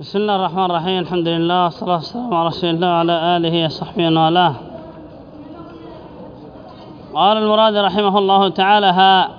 بسم الله الرحمن الرحيم الحمد لله والصلاة والسلام على رسول الله وعلى آله وصحبه وآله قال المراد رحمه الله تعالى ها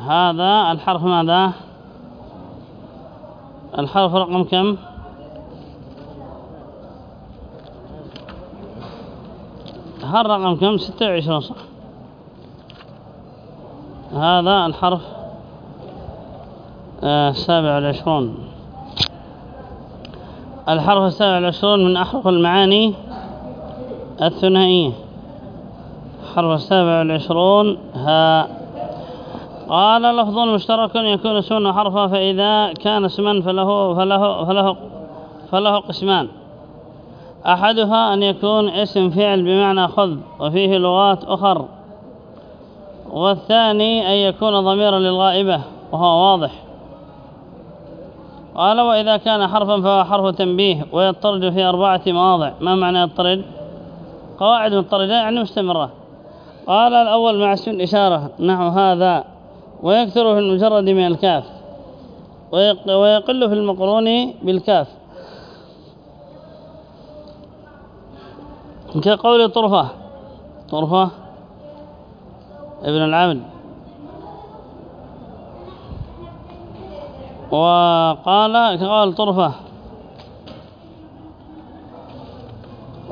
هذا الحرف ماذا الحرف رقم كم هل رقم كم ستة وعشرون صح هذا الحرف السابع والعشرون الحرف السابع والعشرون من أحرف المعاني الثنائية. الحرف السابع والعشرون ها. قال لفظ مشترك يكون اسما حرفا فإذا كان اسما فله, فله, فله, فله قسمان. أحدها أن يكون اسم فعل بمعنى خذ وفيه لغات أخر. والثاني أن يكون ضميرا للغائبة وهو واضح. قال وإذا كان حرفا فهو حرف تنبيه ويطرد في أربعة مواضع. ما معنى يطرد قواعد مضطردة يعني مستمرة. قال الأول مع اسم الإشارة نحو هذا ويكثر في المجرد من الكاف ويقل في المقرون بالكاف. كقول طرفة. طرفة ابن العبد وقال كقول طرفة.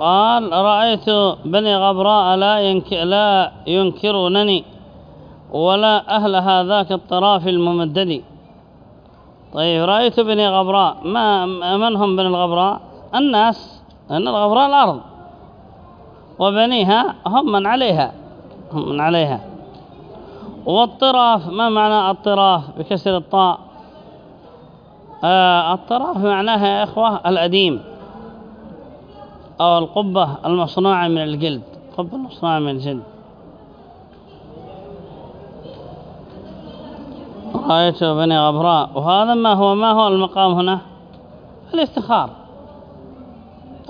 قال رأيت بني غبراء لا, لا ينكرونني ولا أهل هذاك الطراف الممدد. طيب رأيت بني غبراء ما من هم بني الغبراء؟ الناس أن الغبراء الأرض. وبنيها هم من عليها هم من عليها. والطراف ما معنى الطراف؟ بكسر الطاء. آه الطراف معناها يا إخوة الأديم أو القبة المصنوعة من الجلد. قبة المصنوعة من الجلد. رأيت بني غبراء. وهذا ما هو ما هو المقام هنا؟ الافتخار.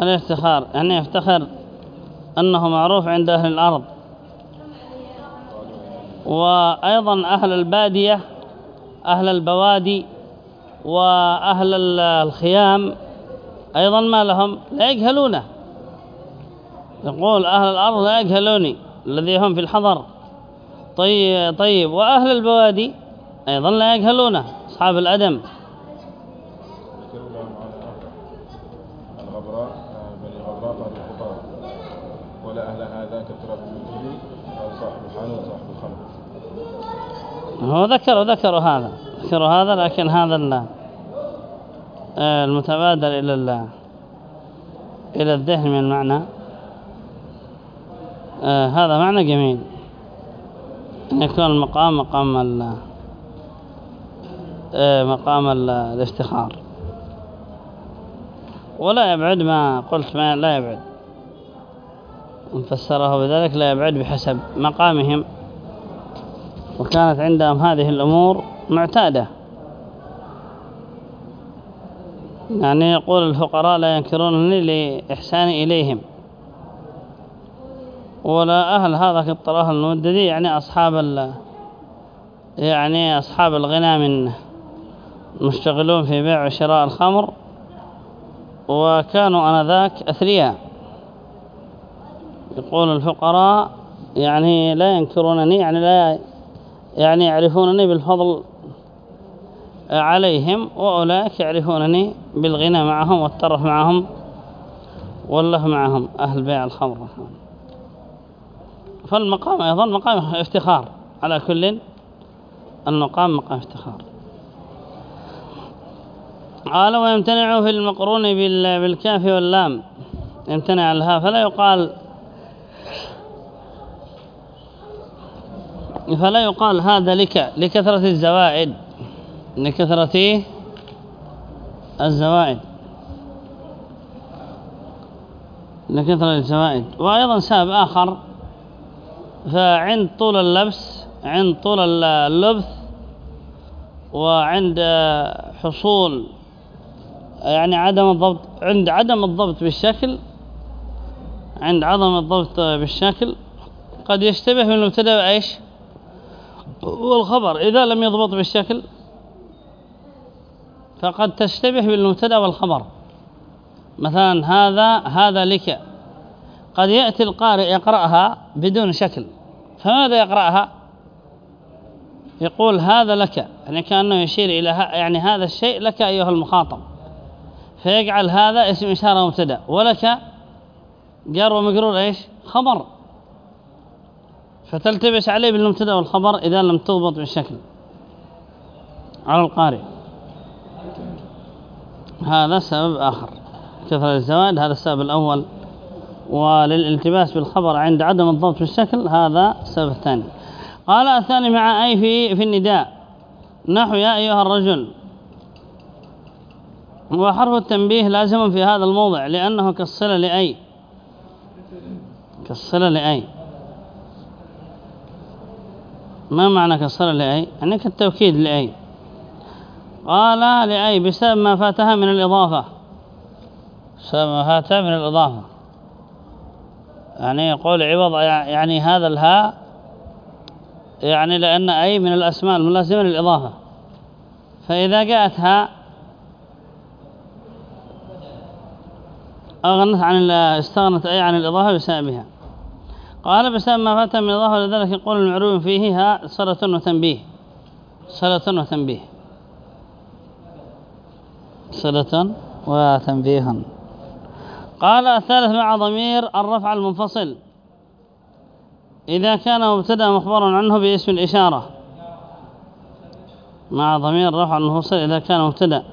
الافتخار يعني يفتخر أنه معروف عند أهل الأرض. وأيضا أهل البادية أهل البوادي وأهل الخيام أيضا ما لهم لا يجهلونه. يقول أهل الأرض لا يجهلوني الذي هم في الحضر. طيب, طيب وأهل البوادي أيضا لا يجهلونه أصحاب الأدم. هو ذكر ذكر هذا. ذكر هذا لكن هذا المتبادل إلى إلى الذهن من المعنى آه هذا معنى جميل. أن يكون المقام مقام آه مقام الافتخار. ولا يبعد ما قلت ما لا يبعد. فسره بذلك لا يبعد بحسب مقامهم. وكانت عندهم هذه الأمور معتادة. يعني يقول الفقراء لا ينكرونني لإحساني إليهم. ولا أهل هذا الطرف المددي يعني أصحاب يعني أصحاب الغنى من مشتغلون في بيع وشراء الخمر وكانوا أنذاك أثرياء. يقول الفقراء يعني لا ينكرونني يعني لا يعني يعرفونني بالفضل عليهم وأولئك يعرفونني بالغنى معهم والترف معهم والله معهم. أهل بيع الخمر فالمقام أيضا مقام افتخار. على كل المقام مقام افتخار. قال ويمتنع في المقرون بالكاف واللام. يمتنع لها. فلا يقال فلا يقال هذا لك لكثرة الزوائد. لكثرة الزوائد. لكثرة الزوائد. وأيضا سبب آخر فعند طول اللبس عند طول اللبث وعند حصول يعني عدم الضبط عند عدم الضبط بالشكل عند عدم الضبط بالشكل قد يشتبه من المبتدأ إيش والخبر. إذا لم يضبط بالشكل فقد تشتبه بالمبتدا والخبر. مثلا هذا هذا لك. قد يأتي القارئ يقرأها بدون شكل. فماذا يقرأها؟ يقول هذا لك. يعني كأنه يشير إلى يعني هذا الشيء لك أيها المخاطب. فيجعل هذا اسم إشارة مبتدا. ولك جار ومجرور إيش؟ خبر. فتلتبس عليه بالمبتدا والخبر إذا لم تضبط بالشكل. على القارئ. هذا سبب آخر. كثرة الزواد هذا السبب الأول. وللالتباس بالخبر عند عدم الضبط بالشكل هذا السبب الثاني. قال الثاني مع أي في, في النداء. نحو يا أيها الرجل. وحرف التنبيه لازم في هذا الموضع لأنه كالصلة لأي. كالصلة لأي. ما معنى كالصلة لأي؟ يعني كالتوكيد لأي. قال لأي بسبب ما فاتها من الإضافة. بسبب ما فاتها من الإضافة. يعني يقول عوض يعني هذا الهاء يعني لأن أي من الأسماء الملازمة للإضافة. فإذا جاءت هاء أغنت عن استغنت أي عن الإضافة بسببها قال بسبب ما فات من الإضافة لذلك يقول المعروف فيه ها صلة وتنبيه. صلة وتنبيه. صلة وتنبيه قال الثالث مع ضمير الرفع المنفصل. إذا كان مبتدأ مخبرا عنه باسم الإشارة. مع ضمير الرفع المنفصل إذا كان مبتدأ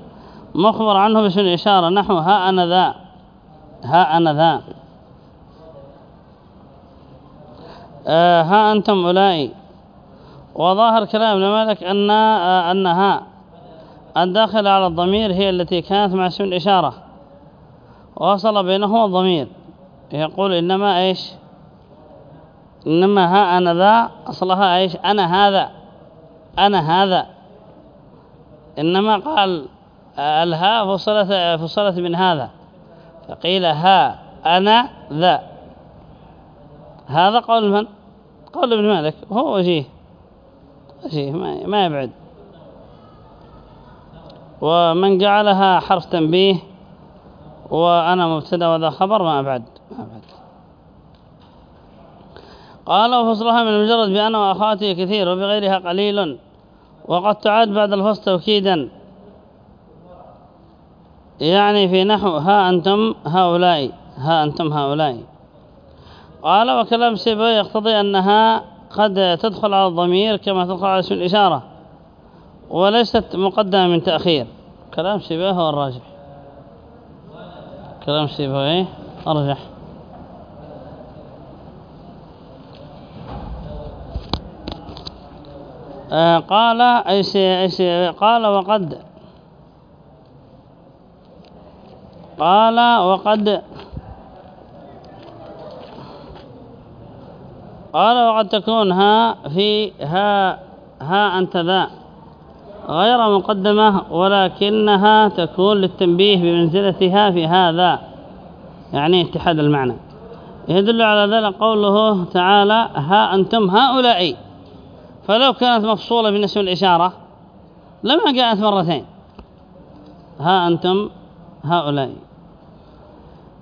مخبر عنه باسم الإشارة. نحو ها أنا ذا. ها أنا ذا. آه ها أنتم أولئي. وظاهر كلام ابن مالك أن آه أنها الداخل على الضمير هي التي كانت مع اسم الإشارة. وصل بينهما الضمير. يقول إنما إيش؟ إنما ها أنا ذا أصلها إيش؟ أنا هذا. أنا هذا. إنما قال الها فصلت, فصلت من هذا. فقيل ها أنا ذا. هذا قول من؟ قول ابن مالك. هو وجيه. وجيه ما يبعد. ومن جعلها حرف تنبيه وأنا مبتدأ وذا خبر ما أبعد ما أبعد. قال وفصلها من مجرد بأنا وأخواتي كثير وبغيرها قليل وقد تعاد بعد الفصل توكيدا. يعني في نحو ها أنتم هؤلاء ها أنتم هؤلاء. قال وكلام سيبوي يقتضي أنها قد تدخل على الضمير كما تدخل على اسم الإشارة وليست مقدمة من تأخير. كلام سيبوي هو الراجح. كلام سيبوي أرجح آه قال أي قال وقد قال وقد قال وقد تكون ها في ها ها أنت ذا. غير مقدمة ولكنها تكون للتنبيه بمنزلتها في هذا يعني اتحاد المعنى. يدل على ذلك قوله تعالى ها أنتم هؤلاء؟ فلو كانت مفصولة اسم الإشارة لما جاءت مرتين ها أنتم هؤلاء؟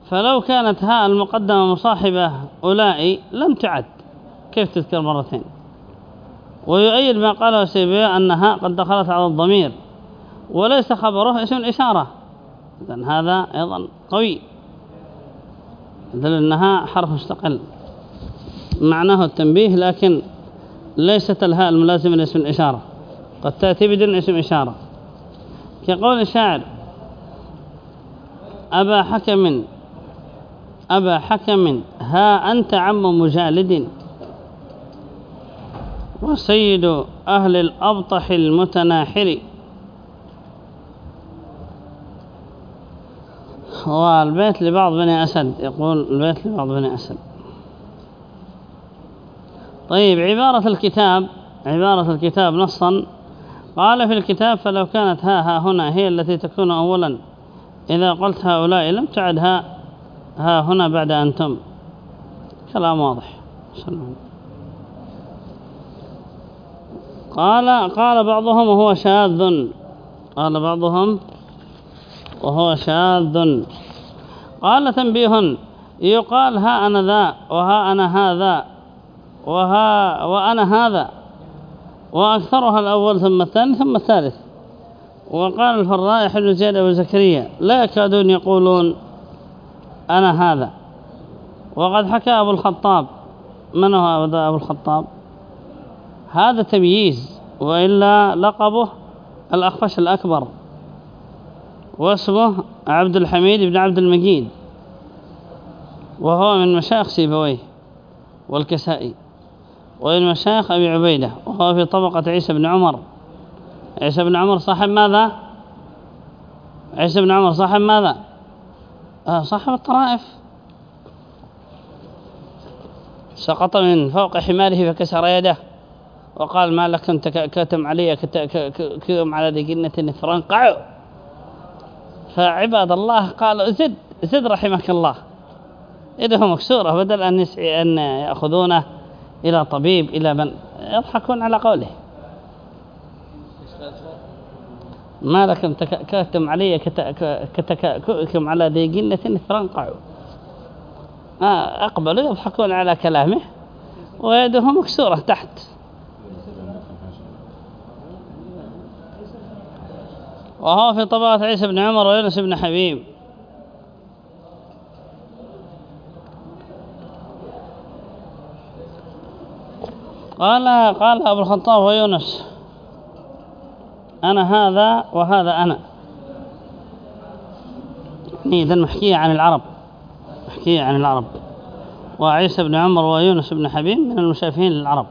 فلو كانت هاء المقدمة مصاحبة أولئي لم تعد. كيف تذكر مرتين؟ ويؤيد ما قاله سيبيا أن هاء قد دخلت على الضمير وليس خبره اسم الإشارة. إذن هذا أيضا قوي. دل أنها حرف مستقل. معناه التنبيه لكن ليست الهاء الملازمة لاسم الإشارة. قد تأتي بدون اسم إشارة. كقول الشاعر أبا حكم أبا حكم ها أنت عم مجالد؟ وسيد أهل الأبطح المتناحر. والبيت لبعض بني أسد يقول البيت لبعض بني أسد. طيب عبارة الكتاب عبارة الكتاب نصا. قال في الكتاب فلو كانت ها ها هنا هي التي تكون أولا إذا قلت هؤلاء لم تعد ها ها هنا بعد أنتم كلام واضح. قال قال بعضهم وهو شاذ. قال بعضهم وهو شاذ. قال تنبيه يقال ها أنا ذا وها أنا هذا وها وأنا هذا وأكثرها الأول ثم الثاني ثم الثالث. وقال الفراء بن زيد زكريا لا يكادون يقولون أنا هذا. وقد حكى أبو الخطاب. من هو أبو الخطاب؟ هذا تمييز وإلا لقبه الأخفش الأكبر واسمه عبد الحميد بن عبد المجيد وهو من مشايخ سيبويه والكسائي ومن مشايخ أبي عبيدة وهو في طبقة عيسى بن عمر. عيسى بن عمر صاحب ماذا؟ عيسى بن عمر صاحب ماذا؟ آه صاحب الطرائف. سقط من فوق حماره فكسر يده. وقال ما لك انت كتم علي كتم على ذي قنة فرنقعوا فعباد الله قالوا زد زد رحمك الله. يده مكسورة بدل أن, يسعي أن يأخذونه إلى طبيب إلى من؟ يضحكون على قوله. ما لكم تكتم علي كتكم على ذي قنة فرنقعوا أقبلوا يضحكون على كلامه ويده مكسورة تحت. وهو في طبقة عيسى بن عمر ويونس بن حبيب. قال قال أبو الخطاب ويونس أنا هذا وهذا أنا. إذن محكية عن العرب محكية عن العرب. وعيسى بن عمر ويونس بن حبيب من المشافهين للعرب.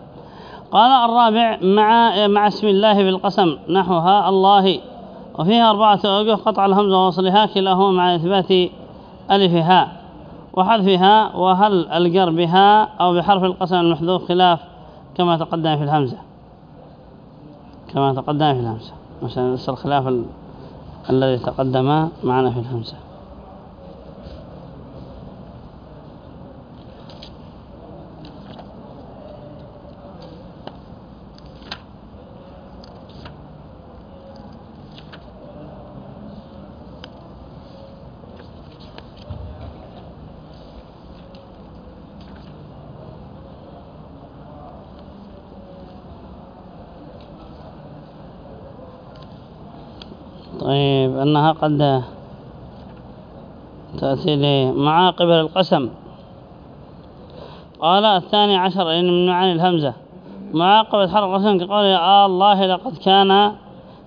قال الرابع مع مع اسم الله بالقسم نحوها الله. وفيها أربعة أوجه قطع الهمزة ووصلها كلاهما مع إثبات ألفها وحذفها وهل الجر بها أو بحرف القسم المحذوف خلاف كما تقدم في الهمزة. كما تقدم في الهمزة. مثلا الخلاف الذي تقدم معنا في الهمزة. طيب أنها قد تأتي لمعاقب القسم. قال الثاني عشر إن من معاني الهمزة. معاقبة حرف القسم يا آه الله لقد كان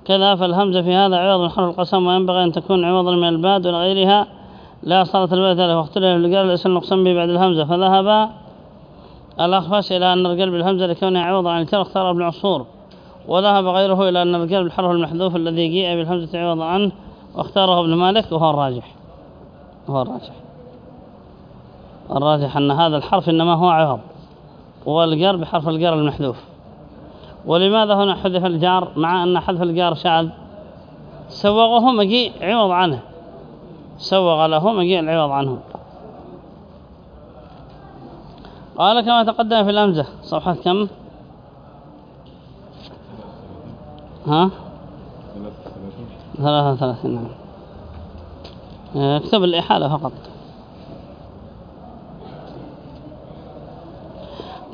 كذا فالهمزة في هذا عوض من حرف القسم وينبغي أن تكون عوضا من الباد وغيرها لا صارت الباد ذلك واختلف اللي قال الاسم المقسم به بعد الهمزة. فذهب الأخفش إلى أن القلب الهمزة لكونها عوضا عن الكر اختار ابن عصور. وذهب غيره إلى أن القلب الحرف المحذوف الذي جيء بالهمزة عوض عنه واختاره ابن مالك وهو الراجح. هو الراجح. الراجح أن هذا الحرف إنما هو عوض. والجر بحرف الجر المحذوف. ولماذا هنا حذف الجار مع أن حذف الجار شاذ سوغه مجيء عوض عنه. سوغ له مجيء العوض عنه. قال كما تقدم في الأمزة صفحة كم؟ ها؟ ثلاثة ثلاثين نعم. اكتب الإحالة فقط.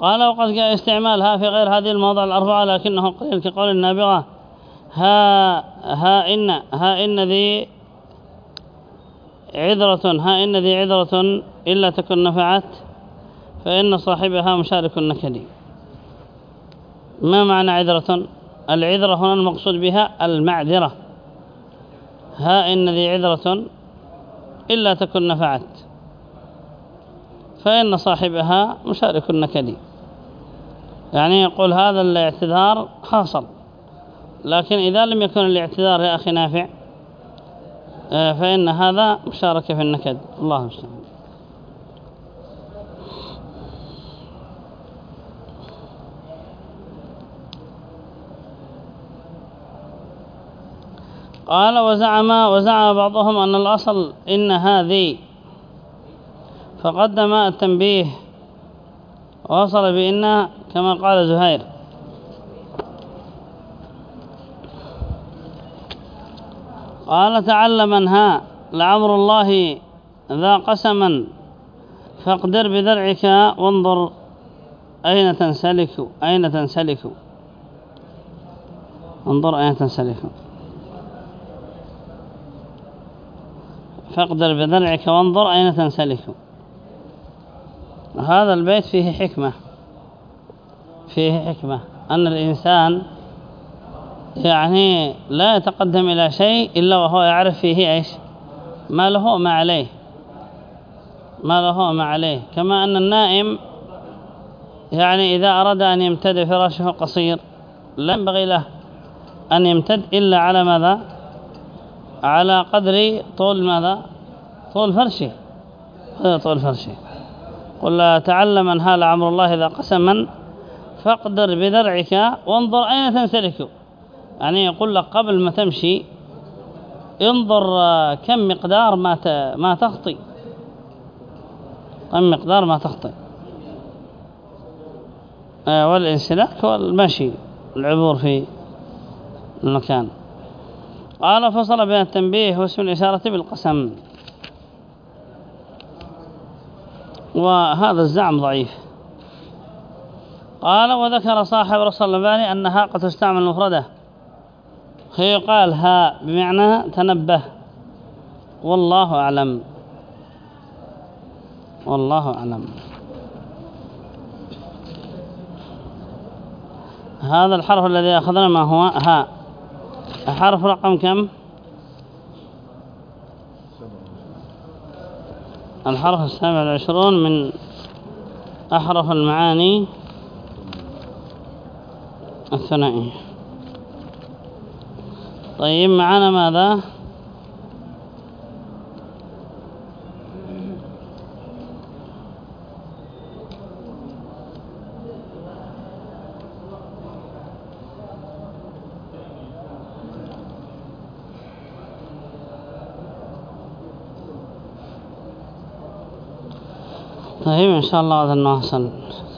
قال وقد جاء استعمالها في غير هذه المواضع الأربعة لكنه قليل كقول النابغة ها ها إن ها إن ذي عذرة ها إن ذي عذرة إلا تكن نفعت فإن صاحبها مشارك النكدي ما معنى عذرة؟ العذرة هنا المقصود بها المعذرة. ها إن ذي عذرة إلا تكن نفعت. فإن صاحبها مشارك النكدي يعني يقول هذا الاعتذار حاصل. لكن إذا لم يكن الاعتذار يا أخي نافع آه، فإن هذا مشاركة في النكد. الله المستعان. قال وزعم وزعم بعضهم أن الأصل إن هذه فقدم التنبيه ووصل بإن كما قال زهير. قال تعلم انها لعمر الله ذا قسما فاقدر بذرعك وانظر أين تنسلك أين تنسلك. انظر أين تنسلك. فاقدر بذرعك وانظر أين تنسلك. هذا البيت فيه حكمة. فيه حكمة. أن الإنسان يعني لا يتقدم إلى شيء إلا وهو يعرف فيه إيش؟ ما له ما عليه. ما له ما عليه. كما أن النائم يعني إذا أراد أن يمتد فراشه قصير. لا ينبغي له أن يمتد إلا على ماذا؟ على قدر طول ماذا؟ طول فرشه. هذا طول فرشه. قل تعلم أن هال عمر الله إذا قسما فاقدر بذرعك وانظر أين تنسلك يعني يقول لك قبل ما تمشي انظر كم مقدار ما ما تخطي. كم مقدار ما تخطي. آه، والإنسلاك والمشي العبور في المكان. قال فصل بين التنبيه واسم الإشارة بالقسم. وهذا الزعم ضعيف. قال وذكر صاحب رسول الله أنها قد تستعمل مفردة. فيقال ها بمعنى تنبه. والله أعلم. والله أعلم. هذا الحرف الذي أخذنا ما هو؟ ها. الحرف رقم كم؟ الحرف السابع والعشرون من أحرف المعاني الثنائية. طيب معنا ماذا؟ طيب إن شاء الله هذا الناصل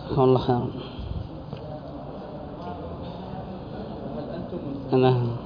جزاكم الله خيرا. أنتم